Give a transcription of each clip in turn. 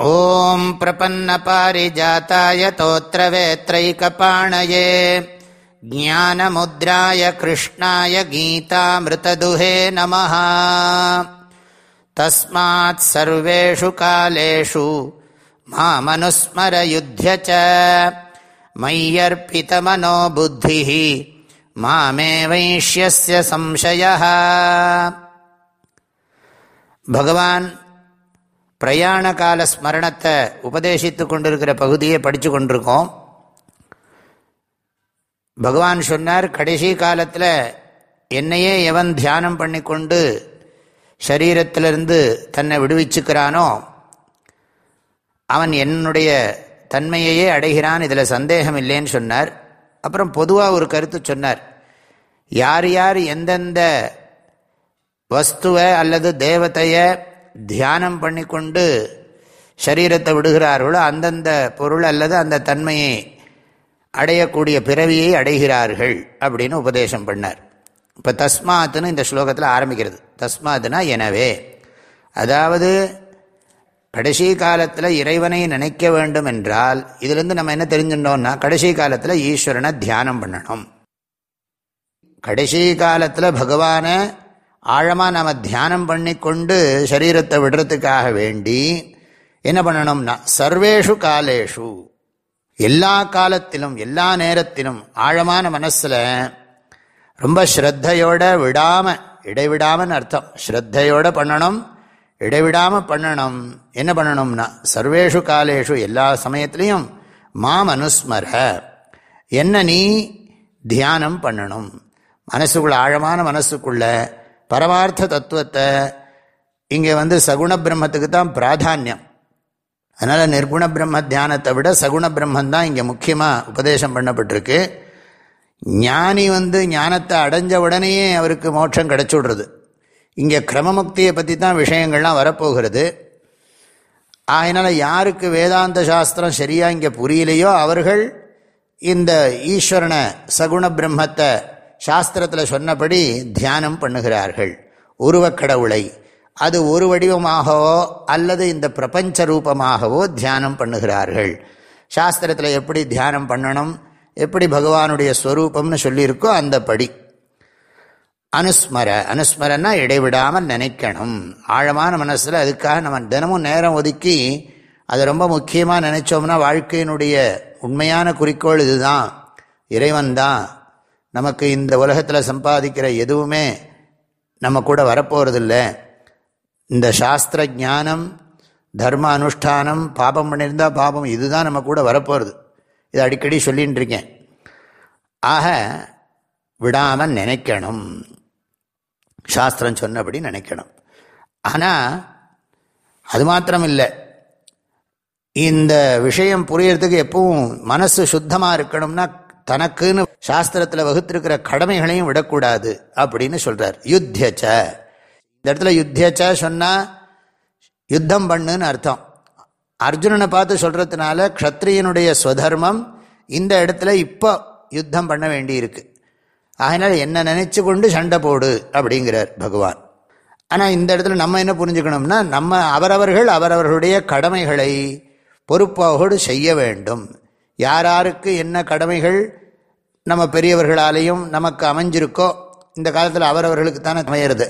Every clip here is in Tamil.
ॐ प्रपन्नपारिजाताय तोत्रवेत्रैकपाणये ज्ञानमुद्राय कृष्णाय गीतामृतदुहे नमः तस्मात् सर्वेषु कालेषु मामनुस्मरयुध्य च मय्यर्पितमनो बुद्धिः मामे वैष्यस्य संशयः भगवान् பிரயாண கால ஸ்மரணத்தை உபதேசித்து கொண்டிருக்கிற பகுதியை படித்து கொண்டிருக்கோம். பகவான் சொன்னார் கடைசி காலத்தில் என்னையே எவன் தியானம் பண்ணி கொண்டு சரீரத்திலிருந்து தன்னை விடுவிச்சுக்கிறானோ அவன் என்னுடைய தன்மையையே அடைகிறான் இதில் சந்தேகம் இல்லைன்னு சொன்னார். அப்புறம் பொதுவாக ஒரு கருத்து சொன்னார் யார் யார் எந்தெந்த வஸ்துவை அல்லது தேவத்தையை தியானம் பண்ணி கொண்டு சரீரத்தை விடுகிறார்களோ அந்தந்த பொருள் அல்லது அந்த தன்மையை அடையக்கூடிய பிறவியை அடைகிறார்கள் அப்படின்னு உபதேசம் பண்ணார். இப்போ தஸ்மாத்துன்னு இந்த ஸ்லோகத்தில் ஆரம்பிக்கிறது. தஸ்மாத்துனா எனவே. அதாவது கடைசி காலத்தில் இறைவனை நினைக்க வேண்டும் என்றால் இதுலேருந்து நம்ம என்ன தெரிஞ்சுட்டோம்னா கடைசி காலத்தில் ஈஸ்வரனை தியானம் பண்ணணும். கடைசி காலத்தில் பகவானை ஆழமாக நம்ம தியானம் பண்ணி கொண்டு சரீரத்தை விடுறதுக்காக வேண்டி என்ன பண்ணணும்னா சர்வேஷு காலேஷு. எல்லா காலத்திலும் எல்லா நேரத்திலும் ஆழமான மனசில் ரொம்ப ஸ்ரத்தையோட விடாமல் இடைவிடாமன்னு அர்த்தம். ஸ்ரத்தையோடு பண்ணணும் இடைவிடாமல் பண்ணணும். என்ன பண்ணணும்னா சர்வேஷு காலேஷு எல்லா சமயத்திலையும் மாம் அனுஸ்மர என்ன நீ தியானம் பண்ணணும்? மனசுக்குள்ள ஆழமான மனசுக்குள்ள பரமார்த்த தத்துவத்தை இங்கே வந்து சகுண பிரம்மத்துக்கு தான் பிராதானியம். அதனால் நிர்குண பிரம்ம தியானத்தை விட சகுண பிரம்மந்தான் இங்கே முக்கியமாக உபதேசம் பண்ணப்பட்டிருக்கு. ஞானி வந்து ஞானத்தை அடைஞ்ச உடனேயே அவருக்கு மோட்சம் கிடச்சி விடுறது இங்கே கிரமமுக்தியை பற்றி தான் விஷயங்கள்லாம் வரப்போகிறது. அதனால் யாருக்கு வேதாந்த சாஸ்திரம் சரியாக இங்கே புரியலையோ அவர்கள் இந்த ஈஸ்வரனை சகுண பிரம்மத்தை சாஸ்திரத்தில் சொன்னபடி தியானம் பண்ணுகிறார்கள். உருவக்கடவுளை. அது ஒரு வடிவமாகவோ அல்லது இந்த பிரபஞ்ச ரூபமாகவோ தியானம் பண்ணுகிறார்கள். சாஸ்திரத்தில் எப்படி தியானம் பண்ணணும் எப்படி பகவானுடைய ஸ்வரூபம்னு சொல்லியிருக்கோ அந்த படி அனுஸ்மர. அனுஸ்மரன்னா இடைவிடாமல் நினைக்கணும். ஆழமான மனசில் அதுக்காக நம்ம தினமும் நேரம் ஒதுக்கி அதை ரொம்ப முக்கியமாக நினைச்சோம்னா வாழ்க்கையினுடைய உண்மையான குறிக்கோள் இதுதான். இறைவன் தான். நமக்கு இந்த உலகத்தில் சம்பாதிக்கிற எதுவுமே நம்ம கூட வரப்போகிறதில்ல இந்த சாஸ்திர ஜானம் தர்ம அனுஷ்டானம் பாபம் பண்ணியிருந்தால் பாபம் இதுதான் நம்ம கூட வரப்போகிறது இது அடிக்கடி சொல்லின்னு இருக்கேன். ஆக விடாமல் நினைக்கணும். சாஸ்திரம் சொன்னபடி நினைக்கணும். ஆனால் அது மாத்திரம் இல்லை இந்த விஷயம் புரியறதுக்கு எப்பவும் மனசு சுத்தமாக இருக்கணும்னா தனக்குன்னு சாஸ்திரத்தில் வகுத்திருக்கிற கடமைகளையும் விடக்கூடாது அப்படின்னு சொல்றார். யுத்தியச்ச இந்த இடத்துல யுத்தியச்ச சொன்னால் யுத்தம் பண்ணுன்னு அர்த்தம். அர்ஜுனனை பார்த்து சொல்றதுனால க்ஷத்ரியனுடைய ஸ்வதர்மம் இந்த இடத்துல இப்போ யுத்தம் பண்ண வேண்டி இருக்கு அதனால் என்ன நினைச்சு கொண்டு சண்டை போடு அப்படிங்கிறார் பகவான். ஆனால் இந்த இடத்துல நம்ம என்ன புரிஞ்சுக்கணும்னா நம்ம அவரவர்கள் அவரவர்களுடைய கடமைகளை பொறுப்போடு செய்ய வேண்டும். யாராருக்கு என்ன கடமைகள் நம்ம பெரியவர்களாலேயும் நமக்கு அமைஞ்சிருக்கோ இந்த காலத்தில் அவரவர்களுக்கு தானே அமையிறது.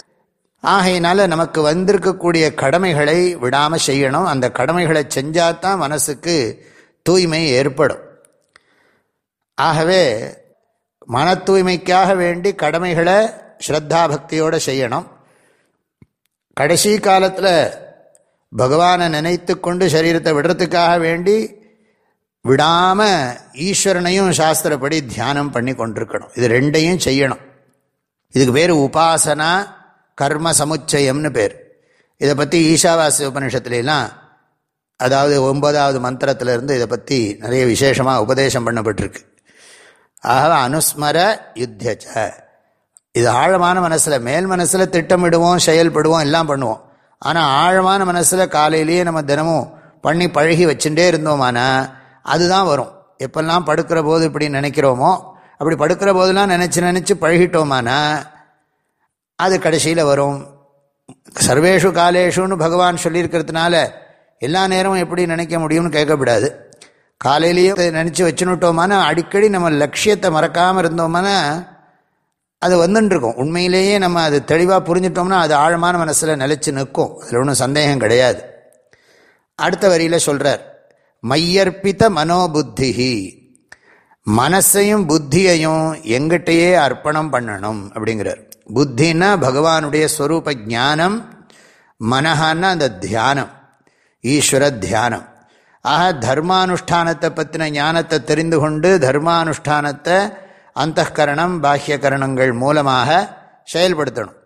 ஆகையினால நமக்கு வந்திருக்கக்கூடிய கடமைகளை விடாமல் செய்யணும். அந்த கடமைகளை செஞ்சாதான் மனசுக்கு தூய்மை ஏற்படும். ஆகவே மன தூய்மைக்காக வேண்டி கடமைகளை ஸ்ரத்தா பக்தியோடு செய்யணும். கடைசி காலத்தில் பகவானை நினைத்து கொண்டு சரீரத்தை விடுறதுக்காக வேண்டி விடாமல் ஈஸ்வரனையும் சாஸ்திரப்படி தியானம் பண்ணி கொண்டிருக்கணும். இது ரெண்டையும் செய்யணும். இதுக்கு பேர் உபாசனா கர்ம சமுச்சயம்னு பேர். இதை பற்றி ஈஷாவாசி உபனிஷத்துலாம் அதாவது ஒன்பதாவது மந்திரத்திலிருந்து இதை பற்றி நிறைய விசேஷமாக உபதேசம் பண்ணப்பட்டிருக்கு. ஆக அனுஸ்மர யுத்தச்ச. இது ஆழமான மனசில் மேல் மனசில் திட்டமிடுவோம் செயல்படுவோம் எல்லாம் பண்ணுவோம். ஆனால் ஆழமான மனசில் காலையிலேயே நம்ம தினமும் பண்ணி பழகி வச்சுட்டே இருந்தோமானா அதுதான் வரும். எப்பெல்லாம் படுக்கிற போது இப்படி நினைக்கிறோமோ அப்படி படுக்கிற போதெல்லாம் நினச்சி நினச்சி பழகிட்டோமானா அது கடைசியில் வரும். சர்வேஷு காலேஷுன்னு பகவான் சொல்லியிருக்கிறதுனால எல்லா நேரமும் எப்படி நினைக்க முடியும்னு கேட்கக்கூடாது. காலையிலேயும் நினச்சி வச்சுனுட்டோமானா அடிக்கடி நம்ம லட்சியத்தை மறக்காமல் இருந்தோமானா அது வந்துட்டுருக்கும் உண்மையிலேயே நம்ம அது தெளிவாக புரிஞ்சிட்டோம்னா அது ஆழமான மனசில் நிலச்சி நிற்கும். அதில் ஒன்றும் சந்தேகம் கிடையாது. அடுத்த வரியில் சொல்கிறார் மையர்ப்பித்த மனோபுத்திகி மனசையும் புத்தியையும் எங்கிட்டையே அர்ப்பணம் பண்ணணும் அப்படிங்கிறார். புத்தின்னா பகவானுடைய ஸ்வரூப ஜானம் மனஹான்னா அந்த தியானம் ஈஸ்வர தியானம். ஆக தர்மானுஷ்டானத்தை பற்றின ஞானத்தை தெரிந்து கொண்டு தர்மானுஷ்டானத்தை அந்தகரணம் பாஹ்யகரணங்கள் மூலமாக செயல்படுத்தணும்.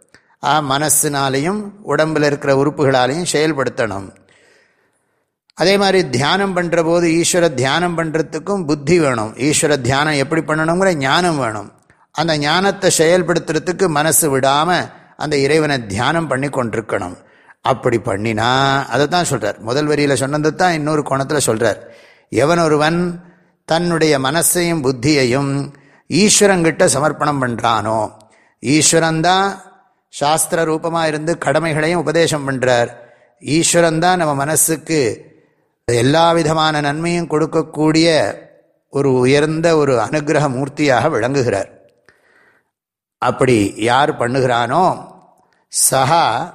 ஆ மனசினாலையும் உடம்பில் இருக்கிற உறுப்புகளாலையும் செயல்படுத்தணும். அதே மாதிரி தியானம் பண்ணுற போது ஈஸ்வர தியானம் பண்ணுறதுக்கும் புத்தி வேணும். ஈஸ்வர தியானம் எப்படி பண்ணணுங்கிற ஞானம் வேணும். அந்த ஞானத்தை செயல்படுத்துறதுக்கு மனசு விடாமல் அந்த இறைவனை தியானம் பண்ணி கொண்டிருக்கணும். அப்படி பண்ணினா அதை தான் சொல்கிறார் முதல் வரியில் சொன்னது தான் இன்னொரு கோணத்தில் சொல்கிறார் எவன் ஒருவன் தன்னுடைய மனசையும் புத்தியையும் ஈஸ்வரங்கிட்ட சமர்ப்பணம் பண்ணுறானோ ஈஸ்வரன்தான் சாஸ்திர ரூபமாக இருந்து கடமைகளையும் உபதேசம் பண்ணுறார் ஈஸ்வரன் தான் நம்ம மனசுக்கு எல்லா விதமான நன்மையும் கொடுக்கக்கூடிய ஒரு உயர்ந்த ஒரு அனுகிரக மூர்த்தியாக விளங்குகிறார். அப்படி யார் பண்ணுகிறானோ சஹா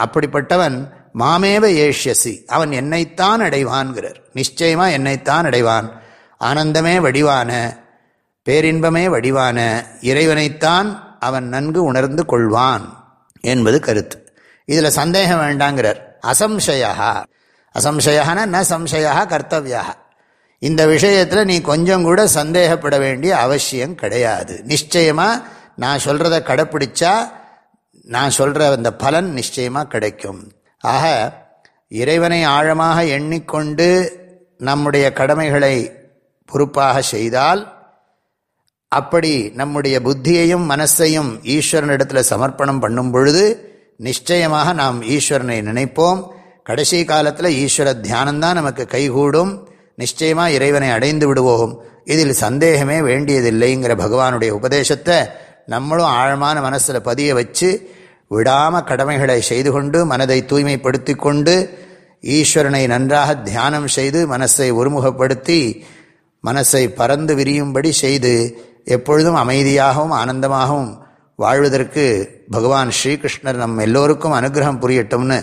அப்படிப்பட்டவன் மாமேவ ஏஷ்யசி அவன் என்னைத்தான் அடைவான்கிறார். நிச்சயமாக என்னைத்தான் அடைவான். ஆனந்தமே வடிவான பேரின்பமே வடிவான இறைவனைத்தான் அவன் நன்கு உணர்ந்து கொள்வான் என்பது கருத்து. இதில் சந்தேகம் வேண்டாங்கிறார். அசம்சயா. அசம்சயானா ந சம்சயா கர்த்தவியா இந்த விஷயத்தில் நீ கொஞ்சம் கூட சந்தேகப்பட வேண்டிய அவசியம் கிடையாது. நிச்சயமாக நான் சொல்கிறத கடைப்பிடிச்சா நான் சொல்கிற அந்த பலன் நிச்சயமாக கிடைக்கும். ஆக இறைவனை ஆழமாக எண்ணிக்கொண்டு நம்முடைய கடமைகளை பொறுப்பாக செய்தால் அப்படி நம்முடைய புத்தியையும் மனசையும் ஈஸ்வரனிடத்தில் சமர்ப்பணம் பண்ணும் பொழுது நிச்சயமாக நாம் ஈஸ்வரனை நினைப்போம். கடைசி காலத்தில் ஈஸ்வர தியானம்தான் நமக்கு கைகூடும். நிச்சயமாக இறைவனை அடைந்து விடுவோம். இதில் சந்தேகமே வேண்டியதில்லைங்கிற பகவானுடைய உபதேசத்தை நம்மளும் ஆழமான மனசில் பதிய வச்சு விடாமல் கடமைகளை செய்து கொண்டு மனதை தூய்மைப்படுத்தி கொண்டு ஈஸ்வரனை நன்றாக தியானம் செய்து மனசை ஒருமுகப்படுத்தி மனசை பறந்து விரியும்படி செய்து எப்பொழுதும் அமைதியாகவும் ஆனந்தமாகவும் வாழ்வதற்கு பகவான் ஸ்ரீகிருஷ்ணர் நம் எல்லோருக்கும் அனுகிரகம் புரியட்டும்னு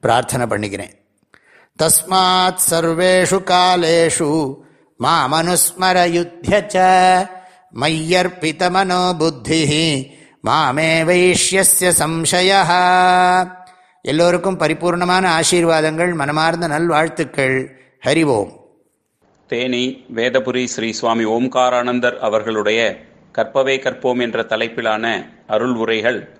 பிரார்த்தனை பண்ணிக்கிறேன். தஸ்மாத் சர்வேஷு காலேஷு மாமனுஸ்மர யுத்தியச்ச மனோ புத்தி மாமே வைஷ்யஸ்ய சம்சய எல்லோருக்கும் பரிபூர்ணமான ஆசீர்வாதங்கள் மனமார்ந்த நல்வாழ்த்துக்கள். ஹரிவோம் தேனி வேதபுரி ஸ்ரீ சுவாமி ஓம்காரானந்தர் அவர்களுடைய கற்பவே கற்போம் என்ற தலைப்பிலான அருள் உரைகள்